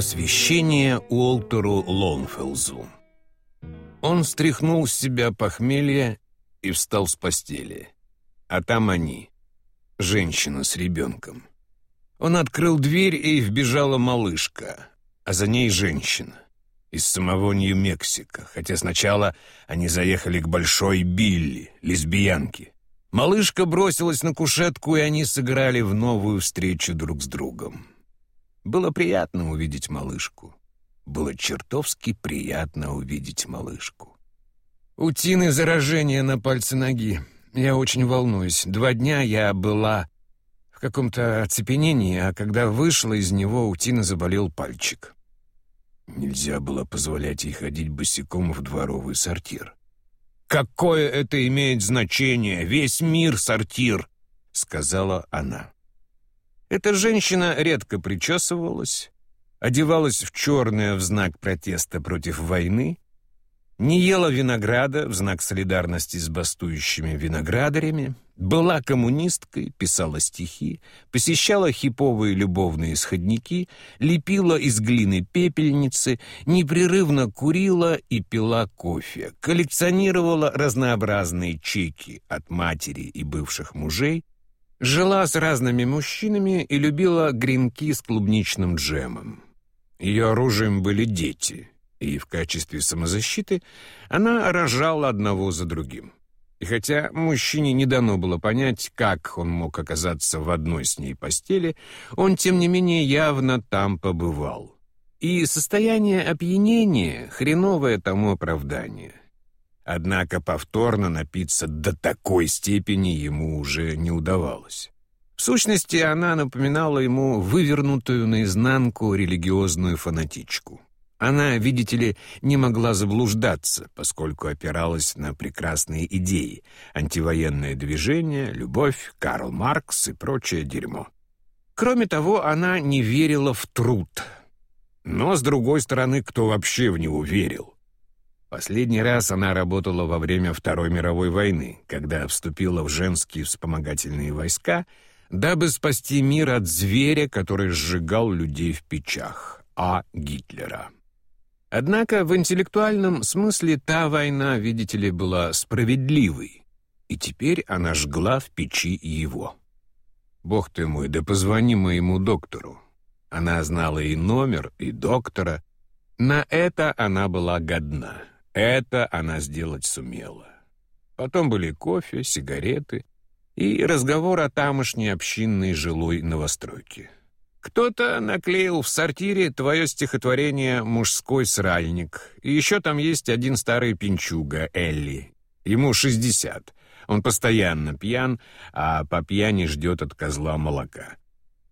Посвящение Уолтеру Лонфелзу. Он стряхнул с себя похмелье и встал с постели. А там они, женщина с ребенком. Он открыл дверь, и вбежала малышка, а за ней женщина из самого Нью-Мексико, хотя сначала они заехали к Большой Билли, лесбиянке. Малышка бросилась на кушетку, и они сыграли в новую встречу друг с другом. Было приятно увидеть малышку. Было чертовски приятно увидеть малышку. У Тины заражение на пальце ноги. Я очень волнуюсь. Два дня я была в каком-то оцепенении, а когда вышла из него, у Тины заболел пальчик. Нельзя было позволять ей ходить босиком в дворовый сортир. «Какое это имеет значение? Весь мир сортир!» — сказала она. Эта женщина редко причесывалась, одевалась в черное в знак протеста против войны, не ела винограда в знак солидарности с бастующими виноградарями, была коммунисткой, писала стихи, посещала хиповые любовные сходники, лепила из глины пепельницы, непрерывно курила и пила кофе, коллекционировала разнообразные чеки от матери и бывших мужей, Жила с разными мужчинами и любила гренки с клубничным джемом. Ее оружием были дети, и в качестве самозащиты она рожала одного за другим. И хотя мужчине не дано было понять, как он мог оказаться в одной с ней постели, он, тем не менее, явно там побывал. И состояние опьянения — хреновое тому оправдание. Однако повторно напиться до такой степени ему уже не удавалось. В сущности, она напоминала ему вывернутую наизнанку религиозную фанатичку. Она, видите ли, не могла заблуждаться, поскольку опиралась на прекрасные идеи — антивоенное движение, любовь, Карл Маркс и прочее дерьмо. Кроме того, она не верила в труд. Но, с другой стороны, кто вообще в него верил? Последний раз она работала во время Второй мировой войны, когда вступила в женские вспомогательные войска, дабы спасти мир от зверя, который сжигал людей в печах, а Гитлера. Однако в интеллектуальном смысле та война, видите ли, была справедливой, и теперь она жгла в печи его. «Бог ты мой, да позвони моему доктору». Она знала и номер, и доктора. На это она была годна. Это она сделать сумела. Потом были кофе, сигареты и разговор о тамошней общинной жилой новостройке. Кто-то наклеил в сортире твое стихотворение «Мужской сральник». И еще там есть один старый пинчуга, Элли. Ему шестьдесят. Он постоянно пьян, а по пьяни ждет от козла молока.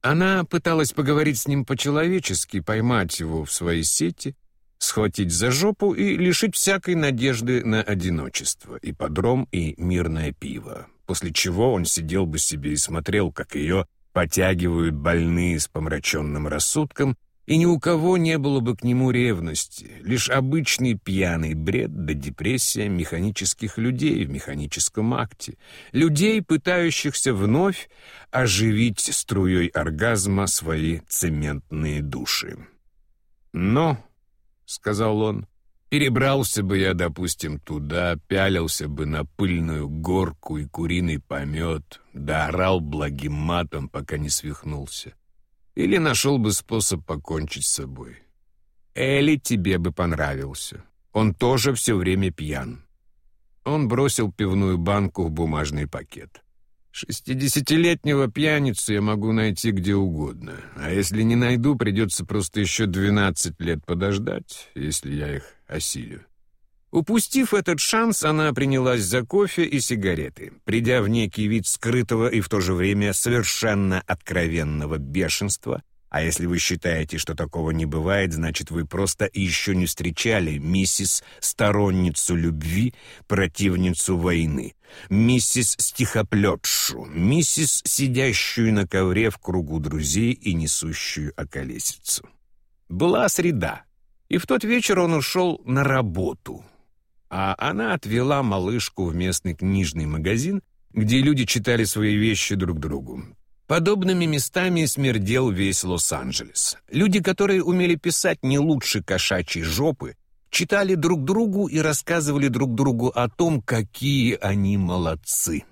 Она пыталась поговорить с ним по-человечески, поймать его в свои сети, схватить за жопу и лишить всякой надежды на одиночество, и подром, и мирное пиво. После чего он сидел бы себе и смотрел, как ее потягивают больные с помраченным рассудком, и ни у кого не было бы к нему ревности, лишь обычный пьяный бред да депрессия механических людей в механическом акте, людей, пытающихся вновь оживить струей оргазма свои цементные души. Но — сказал он. «Перебрался бы я, допустим, туда, пялился бы на пыльную горку и куриный помет, да орал благим матом, пока не свихнулся. Или нашел бы способ покончить с собой. Элли тебе бы понравился. Он тоже все время пьян». Он бросил пивную банку в бумажный пакет. Шестидесятилетнего пьяницу я могу найти где угодно. А если не найду, придется просто еще двенадцать лет подождать, если я их осилю. Упустив этот шанс, она принялась за кофе и сигареты, придя в некий вид скрытого и в то же время совершенно откровенного бешенства — а если вы считаете, что такого не бывает, значит, вы просто еще не встречали миссис сторонницу любви, противницу войны, миссис стихоплетшу, миссис, сидящую на ковре в кругу друзей и несущую околесицу. Была среда, и в тот вечер он ушел на работу, а она отвела малышку в местный книжный магазин, где люди читали свои вещи друг другу. Подобными местами смердел весь Лос-Анджелес. Люди, которые умели писать не лучше кошачьей жопы, читали друг другу и рассказывали друг другу о том, какие они молодцы.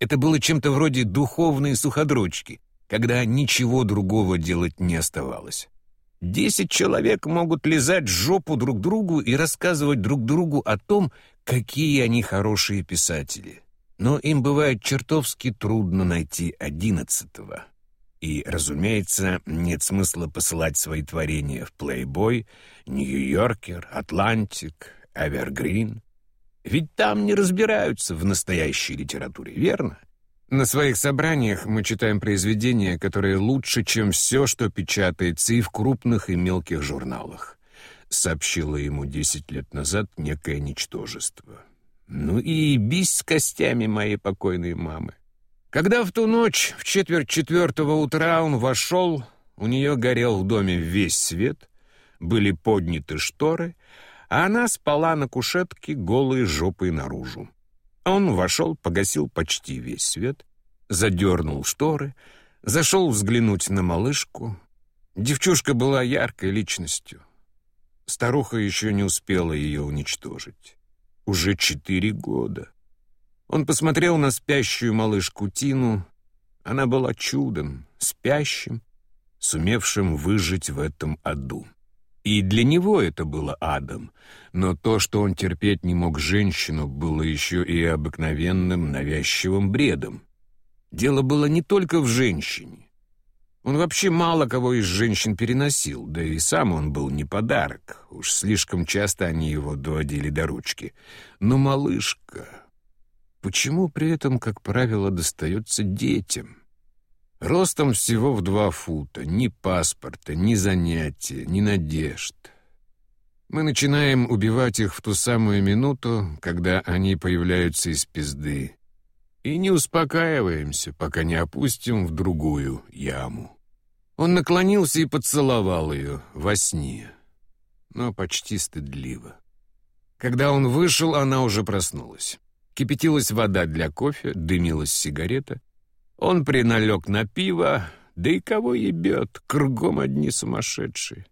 Это было чем-то вроде духовной суходрочки, когда ничего другого делать не оставалось. Десять человек могут лизать жопу друг другу и рассказывать друг другу о том, какие они хорошие писатели. Но им бывает чертовски трудно найти одиннадцатого. И, разумеется, нет смысла посылать свои творения в Playboy, Нью-Йоркер, Атлантик, Эвергрин. Ведь там не разбираются в настоящей литературе, верно? На своих собраниях мы читаем произведения, которые лучше, чем все, что печатается и в крупных, и мелких журналах, сообщило ему десять лет назад некое ничтожество. Ну и бись с костями моей покойной мамы. Когда в ту ночь, в четверть четвертого утра, он вошел, у нее горел в доме весь свет, были подняты шторы, а она спала на кушетке голой жопой наружу. Он вошел, погасил почти весь свет, задернул шторы, зашел взглянуть на малышку. Девчушка была яркой личностью. Старуха еще не успела ее уничтожить. Уже четыре года. Он посмотрел на спящую малышку Тину. Она была чудом, спящим, сумевшим выжить в этом аду. И для него это было адом, но то, что он терпеть не мог женщину, было еще и обыкновенным навязчивым бредом. Дело было не только в женщине. Он вообще мало кого из женщин переносил, да и сам он был не подарок. Уж слишком часто они его доводили до ручки. Но малышка... Почему при этом, как правило, достается детям? Ростом всего в два фута, ни паспорта, ни занятия, ни надежд. Мы начинаем убивать их в ту самую минуту, когда они появляются из пизды, и не успокаиваемся, пока не опустим в другую яму. Он наклонился и поцеловал ее во сне, но почти стыдливо. Когда он вышел, она уже проснулась. Кипятилась вода для кофе, дымилась сигарета. Он приналег на пиво, да и кого ебет, кругом одни сумасшедшие.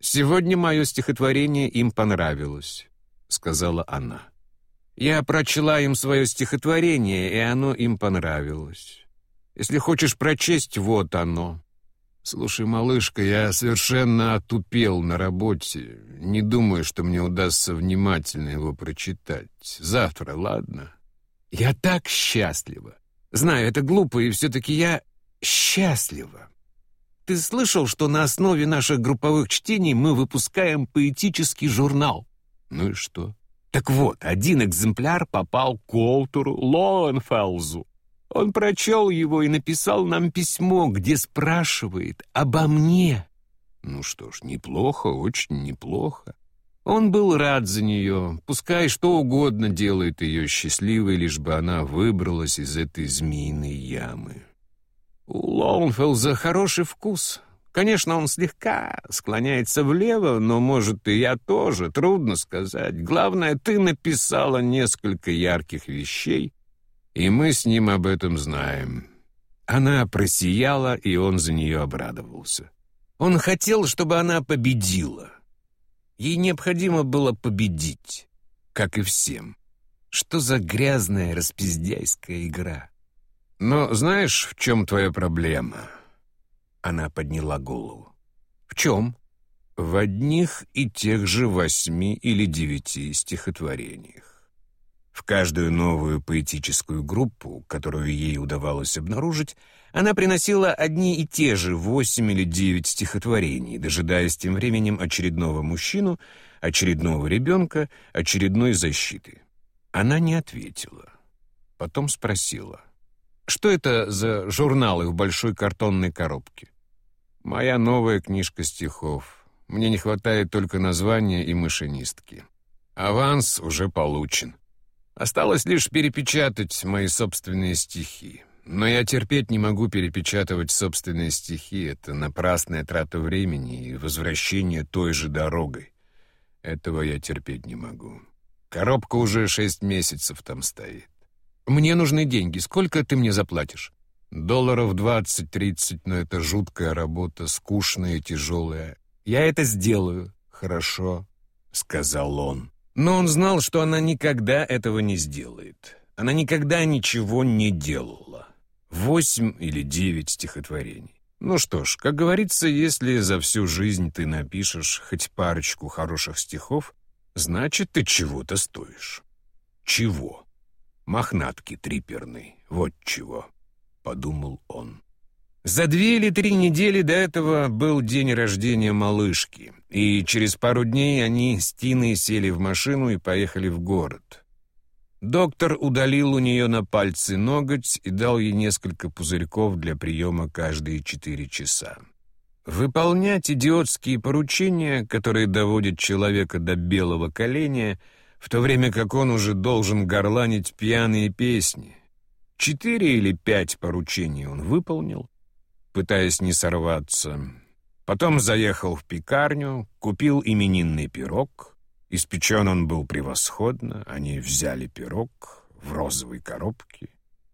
«Сегодня мое стихотворение им понравилось», — сказала она. «Я прочла им свое стихотворение, и оно им понравилось. Если хочешь прочесть, вот оно». «Слушай, малышка, я совершенно отупел на работе. Не думаю, что мне удастся внимательно его прочитать. Завтра, ладно?» «Я так счастлива! Знаю, это глупо, и все-таки я счастлива. Ты слышал, что на основе наших групповых чтений мы выпускаем поэтический журнал? Ну и что? Так вот, один экземпляр попал Колтуру Лоенфелзу. Он прочел его и написал нам письмо, где спрашивает обо мне. Ну что ж, неплохо, очень неплохо. Он был рад за нее, пускай что угодно делает ее счастливой, лишь бы она выбралась из этой змеиной ямы. У Лоунфелза хороший вкус. Конечно, он слегка склоняется влево, но, может, и я тоже, трудно сказать. Главное, ты написала несколько ярких вещей, и мы с ним об этом знаем». Она просияла, и он за нее обрадовался. Он хотел, чтобы она победила. Ей необходимо было победить, как и всем. Что за грязная распиздяйская игра? Но знаешь, в чем твоя проблема? Она подняла голову. В чем? В одних и тех же восьми или девяти стихотворениях. В каждую новую поэтическую группу, которую ей удавалось обнаружить, она приносила одни и те же восемь или девять стихотворений, дожидаясь тем временем очередного мужчину, очередного ребенка, очередной защиты. Она не ответила. Потом спросила, что это за журналы в большой картонной коробке? «Моя новая книжка стихов. Мне не хватает только названия и машинистки. Аванс уже получен. Осталось лишь перепечатать мои собственные стихи. Но я терпеть не могу перепечатывать собственные стихи. Это напрасная трата времени и возвращение той же дорогой. Этого я терпеть не могу. Коробка уже шесть месяцев там стоит. Мне нужны деньги. Сколько ты мне заплатишь? Долларов двадцать-тридцать, но это жуткая работа, скучная и тяжелая. Я это сделаю. Хорошо, сказал он. Но он знал, что она никогда этого не сделает. Она никогда ничего не делала. Восемь или девять стихотворений. Ну что ж, как говорится, если за всю жизнь ты напишешь хоть парочку хороших стихов, значит, ты чего-то стоишь. Чего? Мохнатки триперный, вот чего, — подумал он. За две или три недели до этого был день рождения малышки, и через пару дней они с Тиной сели в машину и поехали в город. Доктор удалил у нее на пальцы ноготь и дал ей несколько пузырьков для приема каждые четыре часа. Выполнять идиотские поручения, которые доводят человека до белого коленя, в то время как он уже должен горланить пьяные песни. Четыре или пять поручений он выполнил, пытаясь не сорваться. Потом заехал в пекарню, купил именинный пирог — Испечен он был превосходно, они взяли пирог в розовой коробке,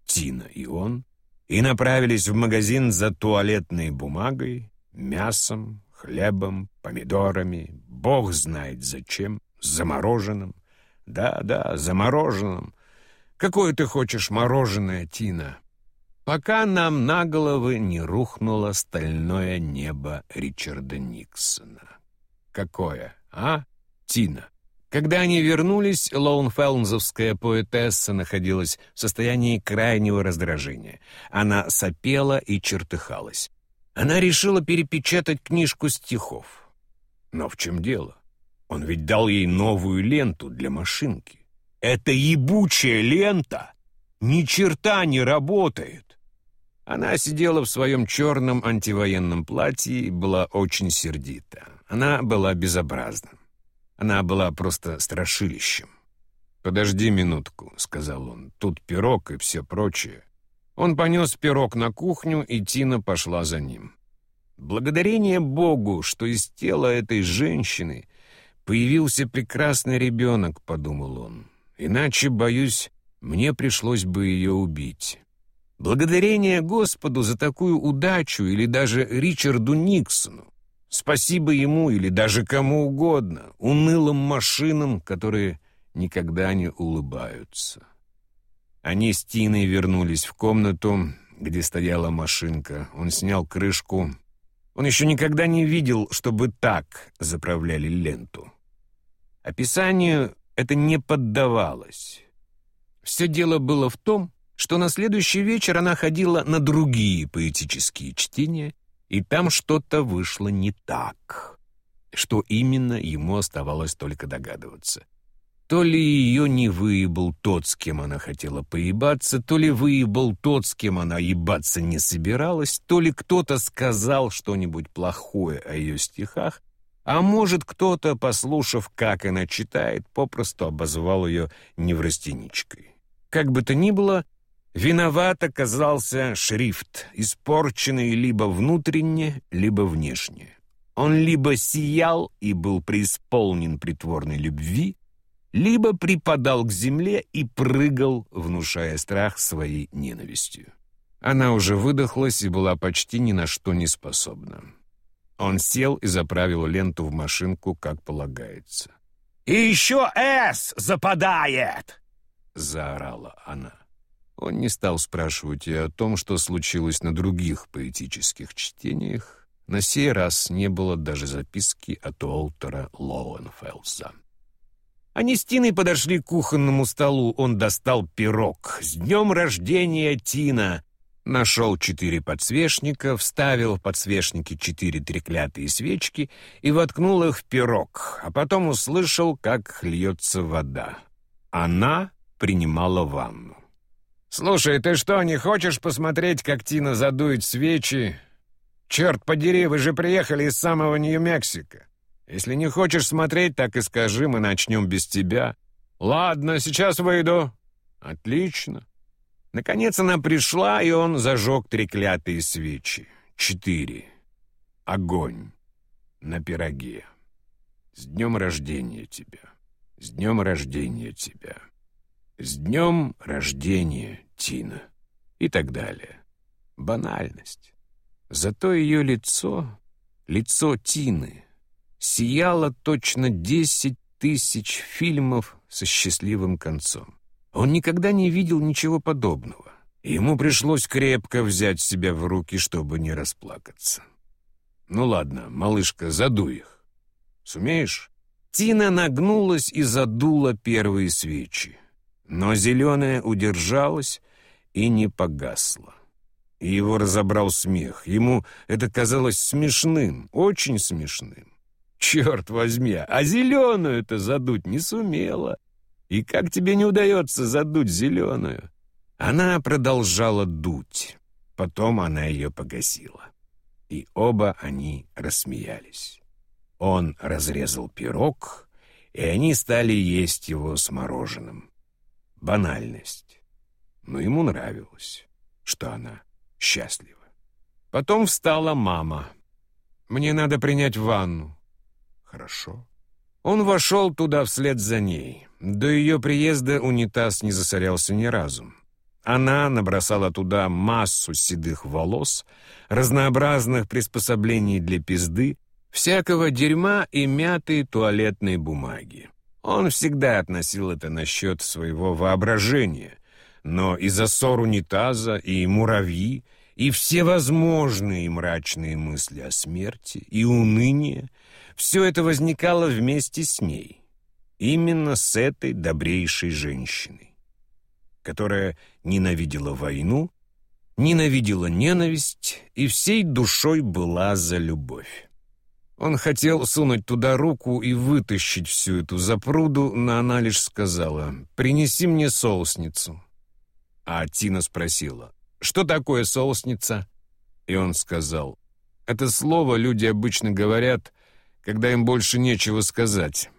Тина и он, и направились в магазин за туалетной бумагой, мясом, хлебом, помидорами, бог знает зачем, замороженным. Да-да, замороженным. Какое ты хочешь мороженое, Тина? Пока нам на головы не рухнуло стальное небо Ричарда Никсона. Какое, а? Тина. Когда они вернулись, Лоунфелнзовская поэтесса находилась в состоянии крайнего раздражения. Она сопела и чертыхалась. Она решила перепечатать книжку стихов. Но в чем дело? Он ведь дал ей новую ленту для машинки. Эта ебучая лента ни черта не работает. Она сидела в своем черном антивоенном платье и была очень сердита. Она была безобразна. Она была просто страшилищем. «Подожди минутку», — сказал он, — «тут пирог и все прочее». Он понес пирог на кухню, и Тина пошла за ним. Благодарение Богу, что из тела этой женщины появился прекрасный ребенок, подумал он. Иначе, боюсь, мне пришлось бы ее убить. Благодарение Господу за такую удачу или даже Ричарду Никсону, Спасибо ему или даже кому угодно, унылым машинам, которые никогда не улыбаются. Они с Тиной вернулись в комнату, где стояла машинка. Он снял крышку. Он еще никогда не видел, чтобы так заправляли ленту. Описанию это не поддавалось. Все дело было в том, что на следующий вечер она ходила на другие поэтические чтения и там что-то вышло не так. Что именно, ему оставалось только догадываться. То ли ее не выебал тот, с кем она хотела поебаться, то ли выебал тот, с кем она ебаться не собиралась, то ли кто-то сказал что-нибудь плохое о ее стихах, а может, кто-то, послушав, как она читает, попросту обозвал ее неврастеничкой. Как бы то ни было, Виноват оказался шрифт, испорченный либо внутренне, либо внешне. Он либо сиял и был преисполнен притворной любви, либо припадал к земле и прыгал, внушая страх своей ненавистью. Она уже выдохлась и была почти ни на что не способна. Он сел и заправил ленту в машинку, как полагается. «И еще «С» западает!» — заорала она. Он не стал спрашивать и о том, что случилось на других поэтических чтениях. На сей раз не было даже записки от Уолтера Лоуэнфелса. Они с Тиной подошли к кухонному столу. Он достал пирог. «С днем рождения, Тина!» Нашел четыре подсвечника, вставил в подсвечники четыре треклятые свечки и воткнул их в пирог, а потом услышал, как льется вода. Она принимала ванну. «Слушай, ты что, не хочешь посмотреть, как Тина задует свечи? Черт подери, вы же приехали из самого Нью-Мексико. Если не хочешь смотреть, так и скажи, мы начнем без тебя. Ладно, сейчас выйду». «Отлично». Наконец она пришла, и он зажег треклятые свечи. Четыре. Огонь. На пироге. С днем рождения тебя. С днем рождения тебя. «С днем рождения, Тина» и так далее. Банальность. Зато ее лицо, лицо Тины, сияло точно десять тысяч фильмов со счастливым концом. Он никогда не видел ничего подобного. Ему пришлось крепко взять себя в руки, чтобы не расплакаться. «Ну ладно, малышка, задуй их. Сумеешь?» Тина нагнулась и задула первые свечи. Но зеленая удержалась и не погасла. И его разобрал смех. Ему это казалось смешным, очень смешным. Черт возьми, а зеленую-то задуть не сумела. И как тебе не удается задуть зеленую? Она продолжала дуть. Потом она ее погасила. И оба они рассмеялись. Он разрезал пирог, и они стали есть его с мороженым. Банальность. Но ему нравилось, что она счастлива. Потом встала мама. «Мне надо принять ванну». «Хорошо». Он вошел туда вслед за ней. До ее приезда унитаз не засорялся ни разу. Она набросала туда массу седых волос, разнообразных приспособлений для пизды, всякого дерьма и мятой туалетной бумаги. Он всегда относил это насчет своего воображения, но и засор унитаза, и муравьи, и всевозможные мрачные мысли о смерти, и уныние — все это возникало вместе с ней. Именно с этой добрейшей женщиной, которая ненавидела войну, ненавидела ненависть и всей душой была за любовь. Он хотел сунуть туда руку и вытащить всю эту запруду, но она лишь сказала «Принеси мне соусницу». А Тина спросила «Что такое соусница?» И он сказал «Это слово люди обычно говорят, когда им больше нечего сказать.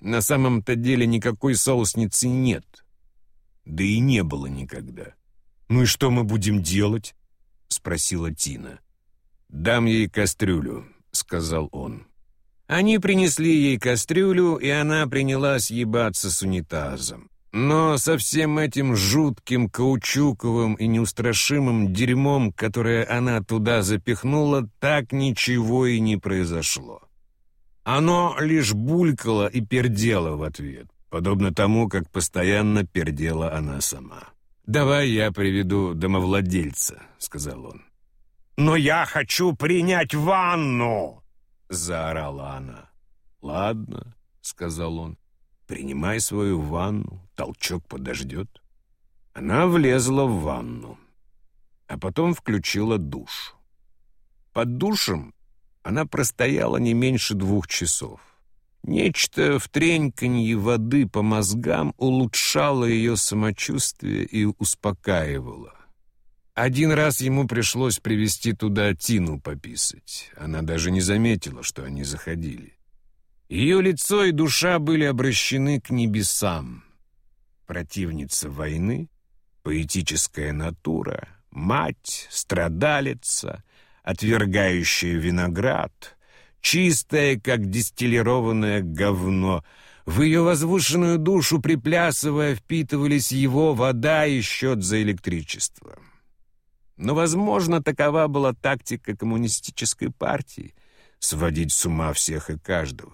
На самом-то деле никакой соусницы нет. Да и не было никогда. «Ну и что мы будем делать?» — спросила Тина. «Дам ей кастрюлю», — сказал он. Они принесли ей кастрюлю, и она принялась ебаться с унитазом. Но со всем этим жутким, каучуковым и неустрашимым дерьмом, которое она туда запихнула, так ничего и не произошло. Оно лишь булькало и пердело в ответ, подобно тому, как постоянно пердела она сама. «Давай я приведу домовладельца», — сказал он. «Но я хочу принять ванну!» — заорала она. «Ладно», — сказал он, — «принимай свою ванну, толчок подождет». Она влезла в ванну, а потом включила душ. Под душем она простояла не меньше двух часов. Нечто в треньканье воды по мозгам улучшало ее самочувствие и успокаивало. Один раз ему пришлось привести туда Тину пописать. Она даже не заметила, что они заходили. Ее лицо и душа были обращены к небесам. Противница войны, поэтическая натура, мать, страдалица — отвергающая виноград, чистая, как дистиллированное говно. В ее возвышенную душу, приплясывая, впитывались его вода и счет за электричество. Но, возможно, такова была тактика коммунистической партии — сводить с ума всех и каждого.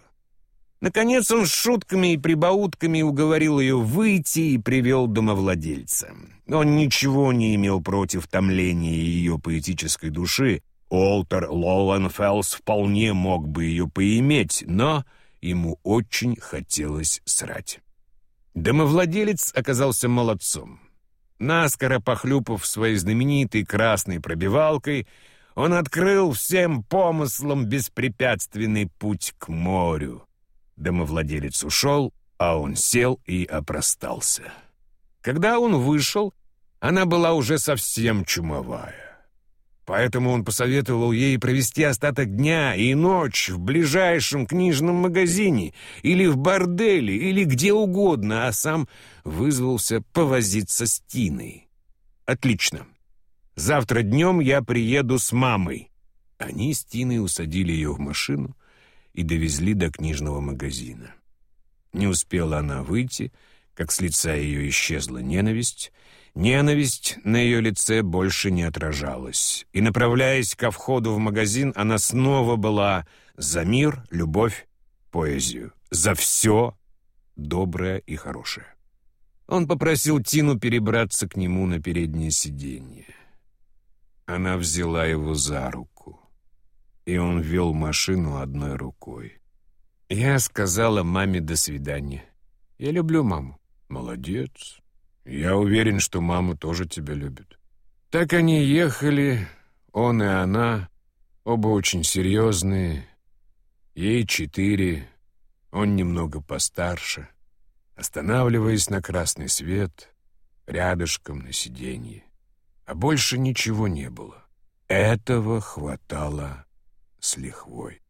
Наконец он с шутками и прибаутками уговорил ее выйти и привел домовладельца. Он ничего не имел против томления ее поэтической души, Уолтер Лоуэнфеллс вполне мог бы ее поиметь, но ему очень хотелось срать. Домовладелец оказался молодцом. Наскоро похлюпав своей знаменитой красной пробивалкой, он открыл всем помыслам беспрепятственный путь к морю. Домовладелец ушел, а он сел и опростался. Когда он вышел, она была уже совсем чумовая. Поэтому он посоветовал ей провести остаток дня и ночь в ближайшем книжном магазине или в борделе, или где угодно, а сам вызвался повозиться с Тиной. «Отлично. Завтра днем я приеду с мамой». Они с Тиной усадили ее в машину и довезли до книжного магазина. Не успела она выйти, как с лица ее исчезла ненависть, Ненависть на ее лице больше не отражалась, и, направляясь ко входу в магазин, она снова была за мир, любовь, поэзию, за все доброе и хорошее. Он попросил Тину перебраться к нему на переднее сиденье. Она взяла его за руку, и он вел машину одной рукой. Я сказала маме «до свидания». Я люблю маму. Молодец. Я уверен, что мама тоже тебя любит. Так они ехали, он и она, оба очень серьезные. Ей четыре, он немного постарше. Останавливаясь на красный свет, рядышком на сиденье. А больше ничего не было. Этого хватало с лихвой.